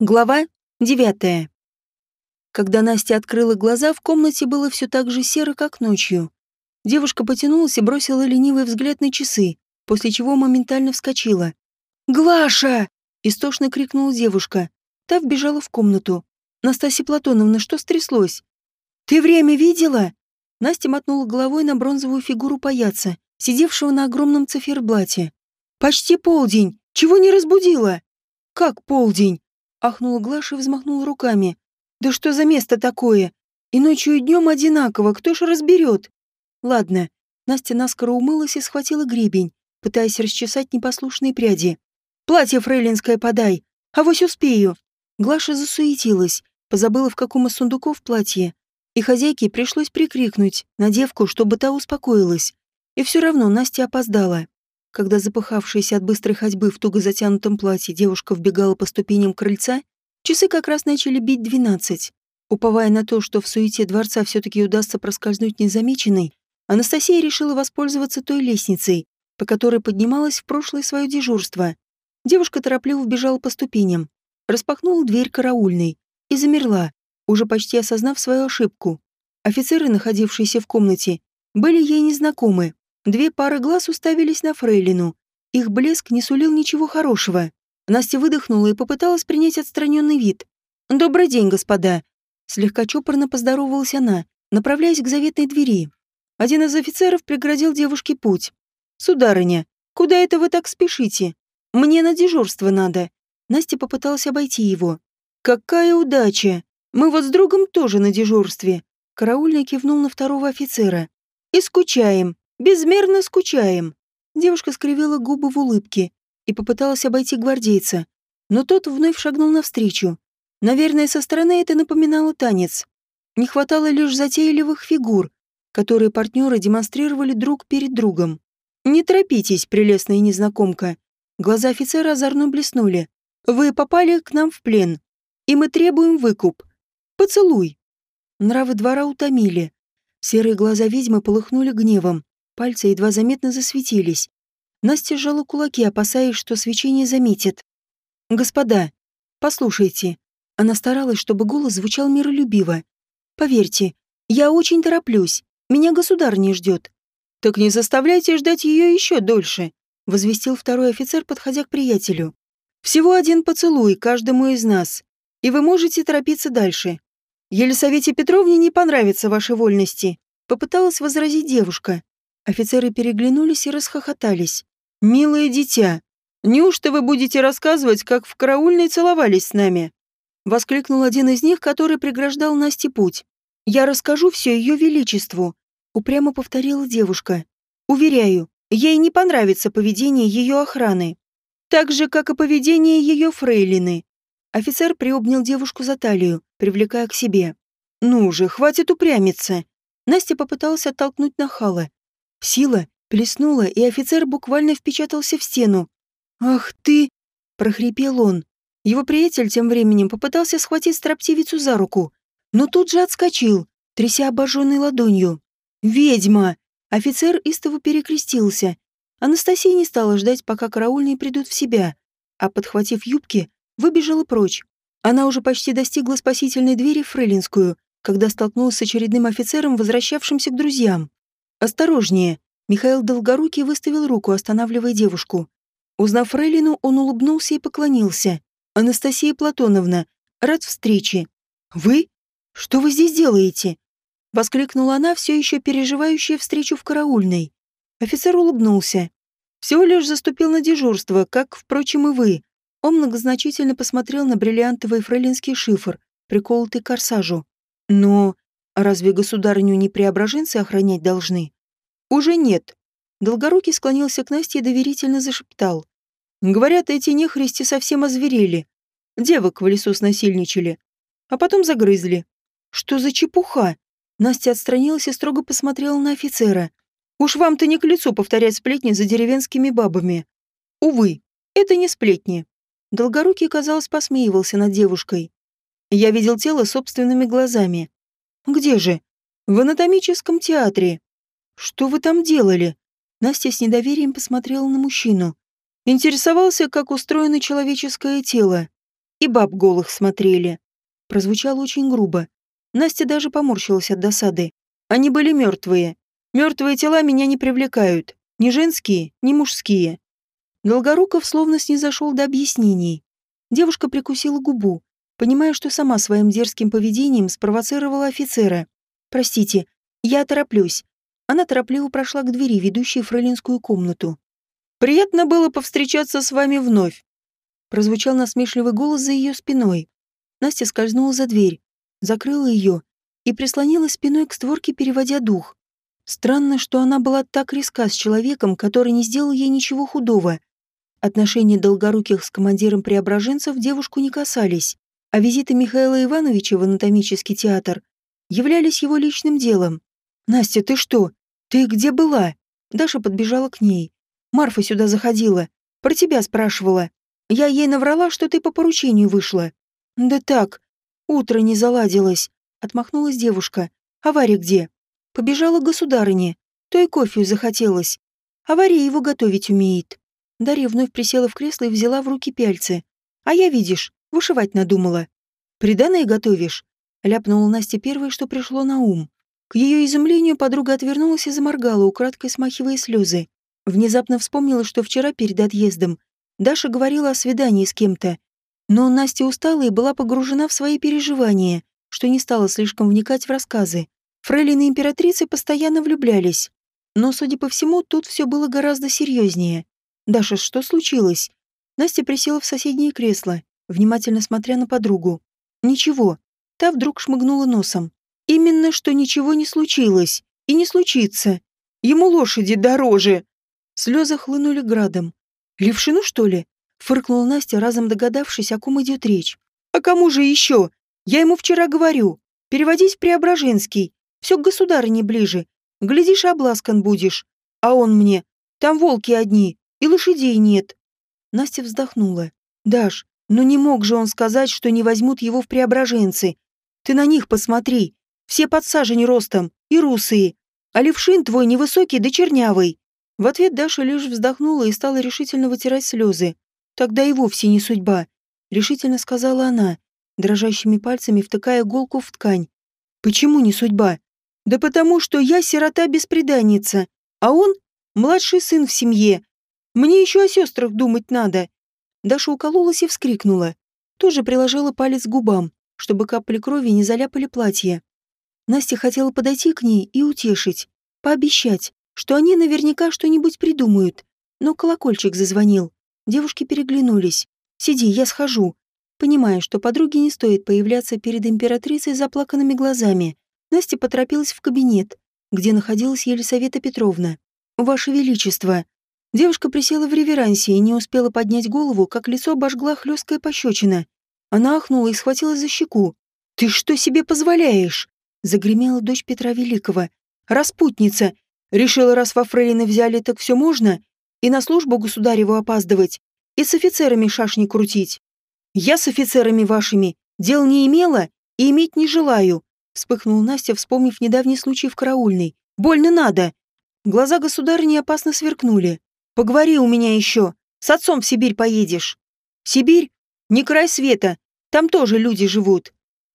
Глава девятая. Когда Настя открыла глаза, в комнате было все так же серо, как ночью. Девушка потянулась и бросила ленивый взгляд на часы, после чего моментально вскочила. «Глаша!» — истошно крикнула девушка. Та вбежала в комнату. «Настасья Платоновна, что стряслось?» «Ты время видела?» Настя мотнула головой на бронзовую фигуру паяца, сидевшего на огромном циферблате. «Почти полдень! Чего не разбудила?» «Как полдень?» Ахнула Глаша и взмахнула руками. «Да что за место такое? И ночью, и днем одинаково, кто ж разберет?» «Ладно». Настя наскоро умылась и схватила гребень, пытаясь расчесать непослушные пряди. «Платье фрейлинское подай, а вось успею». Глаша засуетилась, позабыла, в каком из сундуков платье. И хозяйке пришлось прикрикнуть на девку, чтобы та успокоилась. И все равно Настя опоздала. Когда запыхавшаяся от быстрой ходьбы в туго затянутом платье девушка вбегала по ступеням крыльца, часы как раз начали бить двенадцать. Уповая на то, что в суете дворца все-таки удастся проскользнуть незамеченной, Анастасия решила воспользоваться той лестницей, по которой поднималась в прошлое свое дежурство. Девушка торопливо вбежала по ступеням, распахнула дверь караульной и замерла, уже почти осознав свою ошибку. Офицеры, находившиеся в комнате, были ей незнакомы. Две пары глаз уставились на Фрейлину. Их блеск не сулил ничего хорошего. Настя выдохнула и попыталась принять отстраненный вид. «Добрый день, господа!» Слегка чопорно поздоровалась она, направляясь к заветной двери. Один из офицеров преградил девушке путь. «Сударыня, куда это вы так спешите? Мне на дежурство надо». Настя попыталась обойти его. «Какая удача! Мы вот с другом тоже на дежурстве!» Караульный кивнул на второго офицера. «И скучаем. Безмерно скучаем. Девушка скривила губы в улыбке и попыталась обойти гвардейца, но тот вновь шагнул навстречу. Наверное, со стороны это напоминало танец. Не хватало лишь затейливых фигур, которые партнеры демонстрировали друг перед другом. «Не торопитесь, прелестная незнакомка». Глаза офицера озорно блеснули. «Вы попали к нам в плен, и мы требуем выкуп. Поцелуй». Нравы двора утомили. Серые глаза ведьмы полыхнули гневом. Пальцы едва заметно засветились. Настя сжала кулаки, опасаясь, что свечение заметит. «Господа, послушайте». Она старалась, чтобы голос звучал миролюбиво. «Поверьте, я очень тороплюсь. Меня государ не ждет». «Так не заставляйте ждать ее еще дольше», — возвестил второй офицер, подходя к приятелю. «Всего один поцелуй каждому из нас, и вы можете торопиться дальше. Елисавете Петровне не понравятся ваши вольности», — попыталась возразить девушка. Офицеры переглянулись и расхохотались. «Милое дитя, неужто вы будете рассказывать, как в караульной целовались с нами?» Воскликнул один из них, который преграждал Насте путь. «Я расскажу все ее величеству», — упрямо повторила девушка. «Уверяю, ей не понравится поведение ее охраны. Так же, как и поведение ее фрейлины». Офицер приобнял девушку за талию, привлекая к себе. «Ну же, хватит упрямиться!» Настя попыталась оттолкнуть нахала, Сила плеснула, и офицер буквально впечатался в стену. «Ах ты!» – прохрипел он. Его приятель тем временем попытался схватить строптивицу за руку, но тут же отскочил, тряся обожженной ладонью. «Ведьма!» Офицер истово перекрестился. Анастасия не стала ждать, пока караульные придут в себя, а, подхватив юбки, выбежала прочь. Она уже почти достигла спасительной двери в Фрейлинскую, когда столкнулась с очередным офицером, возвращавшимся к друзьям. «Осторожнее!» Михаил Долгорукий выставил руку, останавливая девушку. Узнав Фрейлину, он улыбнулся и поклонился. «Анастасия Платоновна, рад встрече». «Вы? Что вы здесь делаете?» Воскликнула она, все еще переживающая встречу в караульной. Офицер улыбнулся. «Всего лишь заступил на дежурство, как, впрочем, и вы». Он многозначительно посмотрел на бриллиантовый фрейлинский шифр, приколотый к корсажу. «Но разве государыню не преображенцы охранять должны?» «Уже нет». Долгорукий склонился к Насте и доверительно зашептал. «Говорят, эти нехристи совсем озверели. Девок в лесу снасильничали. А потом загрызли. Что за чепуха?» Настя отстранилась и строго посмотрела на офицера. «Уж вам-то не к лицу повторять сплетни за деревенскими бабами. Увы, это не сплетни». Долгорукий, казалось, посмеивался над девушкой. «Я видел тело собственными глазами». «Где же?» «В анатомическом театре. «Что вы там делали?» Настя с недоверием посмотрела на мужчину. Интересовался, как устроено человеческое тело. и баб голых смотрели. Прозвучало очень грубо. Настя даже поморщилась от досады. Они были мертвые. Мертвые тела меня не привлекают. Ни женские, ни мужские. Долгоруков словно снизошел до объяснений. Девушка прикусила губу, понимая, что сама своим дерзким поведением спровоцировала офицера. «Простите, я тороплюсь». Она торопливо прошла к двери, ведущей в фрейлинскую комнату. «Приятно было повстречаться с вами вновь», прозвучал насмешливый голос за ее спиной. Настя скользнула за дверь, закрыла ее и прислонилась спиной к створке, переводя дух. Странно, что она была так резка с человеком, который не сделал ей ничего худого. Отношения Долгоруких с командиром преображенцев девушку не касались, а визиты Михаила Ивановича в анатомический театр являлись его личным делом. «Настя, ты что? Ты где была?» Даша подбежала к ней. «Марфа сюда заходила. Про тебя спрашивала. Я ей наврала, что ты по поручению вышла». «Да так, утро не заладилось», — отмахнулась девушка. «Авария где?» «Побежала к государыне. То и кофе захотелось. Авария его готовить умеет». Дарья вновь присела в кресло и взяла в руки пяльцы. «А я, видишь, вышивать надумала». «Приданное готовишь?» — ляпнула Настя первое, что пришло на ум. К ее изумлению подруга отвернулась и заморгала, украдкой смахивая слезы. Внезапно вспомнила, что вчера перед отъездом Даша говорила о свидании с кем-то. Но Настя устала и была погружена в свои переживания, что не стала слишком вникать в рассказы. Фрейлин и императрицы постоянно влюблялись. Но, судя по всему, тут все было гораздо серьезнее. «Даша, что случилось?» Настя присела в соседнее кресло, внимательно смотря на подругу. «Ничего». Та вдруг шмыгнула носом. «Именно что ничего не случилось. И не случится. Ему лошади дороже». Слезы хлынули градом. «Левшину, что ли?» Фыркнула Настя, разом догадавшись, о ком идет речь. «А кому же еще? Я ему вчера говорю. Переводись в Преображенский. Все к государыне ближе. Глядишь, обласкан будешь. А он мне. Там волки одни, и лошадей нет». Настя вздохнула. «Даш, ну не мог же он сказать, что не возьмут его в Преображенцы. Ты на них посмотри. Все под сажень ростом, и русые. А левшин твой невысокий да чернявый. В ответ Даша лишь вздохнула и стала решительно вытирать слезы. «Тогда и вовсе не судьба», — решительно сказала она, дрожащими пальцами втыкая иголку в ткань. «Почему не судьба?» «Да потому что я сирота-беспреданница, а он — младший сын в семье. Мне еще о сестрах думать надо». Даша укололась и вскрикнула. Тоже приложила палец к губам, чтобы капли крови не заляпали платье. Настя хотела подойти к ней и утешить, пообещать, что они наверняка что-нибудь придумают. Но колокольчик зазвонил. Девушки переглянулись. «Сиди, я схожу». Понимая, что подруге не стоит появляться перед императрицей заплаканными глазами, Настя поторопилась в кабинет, где находилась Елисавета Петровна. «Ваше Величество!» Девушка присела в реверансе и не успела поднять голову, как лицо обожгла хлесткая пощечина. Она ахнула и схватилась за щеку. «Ты что себе позволяешь?» Загремела дочь Петра Великого. «Распутница! Решила, раз во фрейлины взяли, так все можно, и на службу государеву опаздывать, и с офицерами шашни крутить. Я с офицерами вашими дел не имела и иметь не желаю, вспыхнула Настя, вспомнив недавний случай в караульной. Больно надо. Глаза государыни опасно сверкнули. Поговори у меня еще. С отцом в Сибирь поедешь. Сибирь? Не край света. Там тоже люди живут.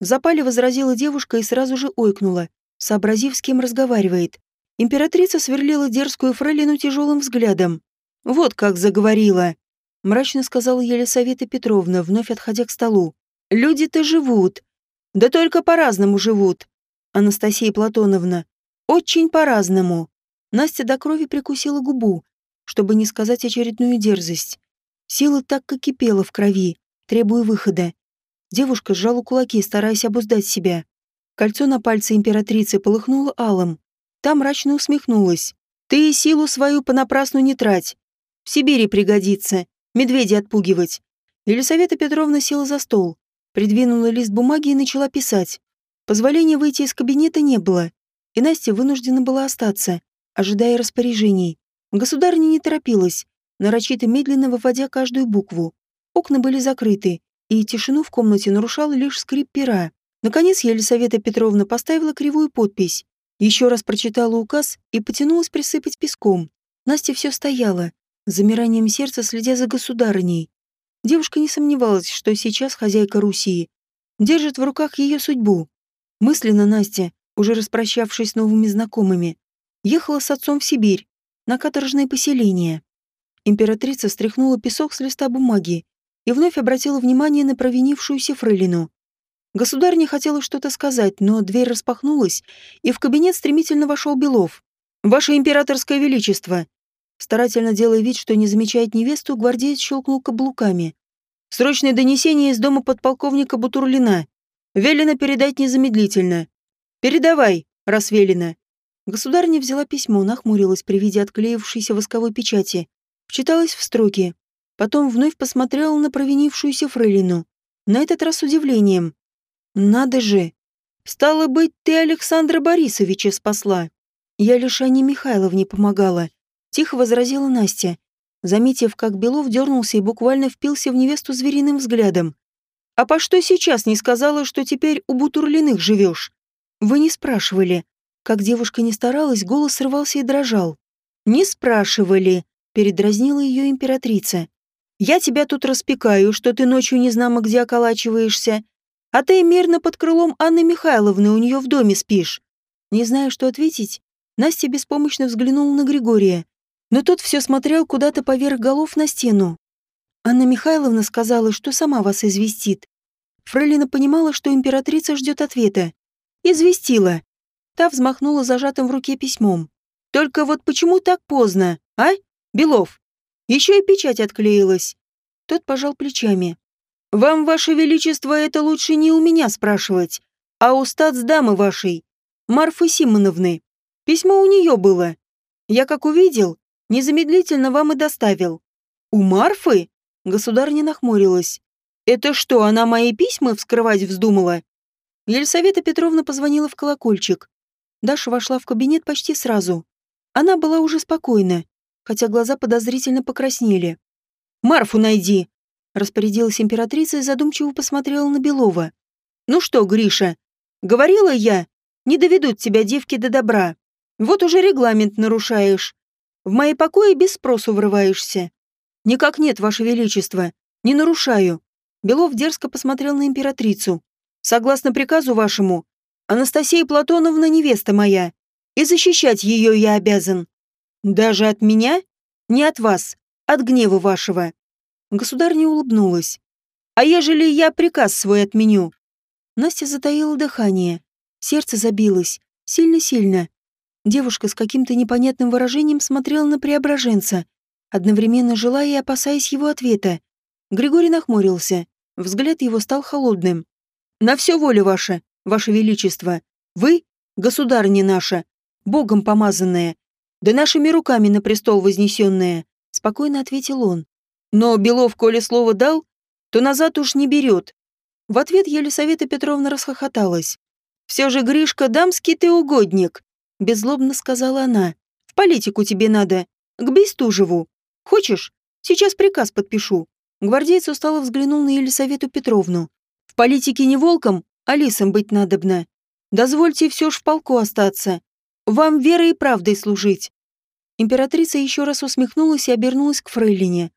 В запале возразила девушка и сразу же ойкнула, сообразив, с кем разговаривает. Императрица сверлила дерзкую фрейлину тяжелым взглядом. «Вот как заговорила!» — мрачно сказала Елисавета Петровна, вновь отходя к столу. «Люди-то живут. Да только по-разному живут. Анастасия Платоновна. Очень по-разному». Настя до крови прикусила губу, чтобы не сказать очередную дерзость. Сила так как кипела в крови, требуя выхода. Девушка сжала кулаки, стараясь обуздать себя. Кольцо на пальце императрицы полыхнуло алым, Та мрачно усмехнулась. «Ты силу свою понапрасну не трать. В Сибири пригодится. Медведя отпугивать». Елисавета Петровна села за стол, придвинула лист бумаги и начала писать. Позволения выйти из кабинета не было, и Настя вынуждена была остаться, ожидая распоряжений. Государыня не торопилась, нарочито медленно выводя каждую букву. Окна были закрыты, и тишину в комнате нарушал лишь скрип пера. Наконец Елисавета Петровна поставила кривую подпись еще раз прочитала указ и потянулась присыпать песком. Настя все стояла, замиранием сердца следя за государыней. Девушка не сомневалась, что сейчас хозяйка Руси держит в руках ее судьбу. Мысленно Настя, уже распрощавшись с новыми знакомыми, ехала с отцом в Сибирь, на каторжное поселение. Императрица стряхнула песок с листа бумаги и вновь обратила внимание на провинившуюся фрейлину. Государь не хотела что-то сказать, но дверь распахнулась, и в кабинет стремительно вошел Белов. «Ваше императорское величество!» Старательно делая вид, что не замечает невесту, гвардеец щелкнул каблуками. «Срочное донесение из дома подполковника Бутурлина. Велено передать незамедлительно. Передавай, раз велено». Государыня взяла письмо, нахмурилась при виде отклеившейся восковой печати. Вчиталась в строки. Потом вновь посмотрела на провинившуюся фрейлину. На этот раз с удивлением. Надо же. Стало быть, ты Александра Борисовича спасла. Я лишь Анне Михайловне помогала. Тихо возразила Настя, заметив, как Белов дернулся и буквально впился в невесту звериным взглядом. «А по что сейчас не сказала, что теперь у Бутурлиных живешь?» «Вы не спрашивали». Как девушка не старалась, голос срывался и дрожал. «Не спрашивали», — передразнила ее императрица. «Я тебя тут распекаю, что ты ночью не знамо где околачиваешься, а ты мирно под крылом Анны Михайловны у нее в доме спишь. Не зная, что ответить, Настя беспомощно взглянула на Григория, но тот все смотрел куда-то поверх голов на стену. Анна Михайловна сказала, что сама вас известит. Фрейлина понимала, что императрица ждет ответа. Известила. Та взмахнула зажатым в руке письмом. Только вот почему так поздно, а, Белов? Еще и печать отклеилась. Тот пожал плечами. Вам, Ваше Величество, это лучше не у меня спрашивать, а у статсдамы вашей, Марфы Симоновны. Письмо у нее было. Я, как увидел, незамедлительно вам и доставил. У Марфы? Государня нахмурилась. Это что, она мои письма вскрывать вздумала? Елисавета Петровна позвонила в колокольчик. Даша вошла в кабинет почти сразу. Она была уже спокойна, хотя глаза подозрительно покраснели. «Марфу найди!» Распорядилась императрица и задумчиво посмотрела на Белова. «Ну что, Гриша, говорила я, не доведут тебя девки до добра. Вот уже регламент нарушаешь. В мои покои без спросу врываешься». «Никак нет, Ваше Величество. Не нарушаю». Белов дерзко посмотрел на императрицу. «Согласно приказу вашему, Анастасия Платоновна невеста моя, и защищать ее я обязан. Даже от меня? Не от вас, от гнева вашего. Государня улыбнулась. «А ежели я приказ свой отменю?» Настя затаила дыхание. Сердце забилось. Сильно-сильно. Девушка с каким-то непонятным выражением смотрела на преображенца, одновременно желая и опасаясь его ответа. Григорий нахмурился. Взгляд его стал холодным. «На все воля ваша, ваше величество. Вы, государня наша, богом помазанная, да нашими руками на престол вознесенная», — спокойно ответил он. Но Белов, коли слово дал, то назад уж не берет. В ответ Елисавета Петровна расхохоталась. «Все же, Гришка, дамский ты угодник», — беззлобно сказала она. «В политику тебе надо, к Бестужеву. Хочешь? Сейчас приказ подпишу». Гвардейц устало взглянул на Елисавету Петровну. «В политике не волком, а лисом быть надобно. Дозвольте все ж в полку остаться. Вам верой и правдой служить». Императрица еще раз усмехнулась и обернулась к фрейлине.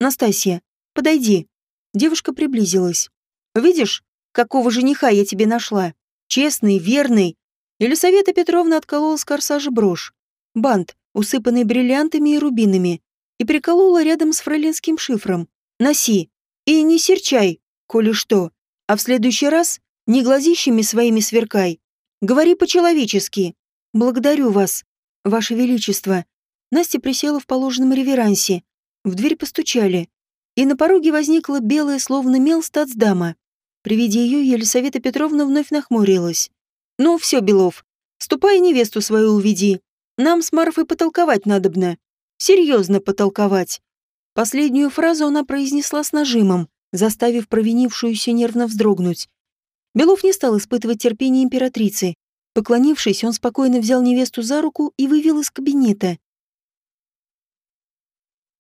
«Настасья, подойди». Девушка приблизилась. «Видишь, какого жениха я тебе нашла? Честный, верный». Елисавета Петровна отколола с корсажа брошь. Бант, усыпанный бриллиантами и рубинами, и приколола рядом с фрейлинским шифром. «Носи. И не серчай, коли что. А в следующий раз не глазищами своими сверкай. Говори по-человечески. Благодарю вас, ваше величество». Настя присела в положенном реверансе, в дверь постучали, и на пороге возникла белая, словно мел, стацдама. При виде ее Елисавета Петровна вновь нахмурилась. «Ну, все, Белов, ступай невесту свою уведи. Нам с Марфой потолковать надобно. Серьезно потолковать». Последнюю фразу она произнесла с нажимом, заставив провинившуюся нервно вздрогнуть. Белов не стал испытывать терпение императрицы. Поклонившись, он спокойно взял невесту за руку и вывел из кабинета.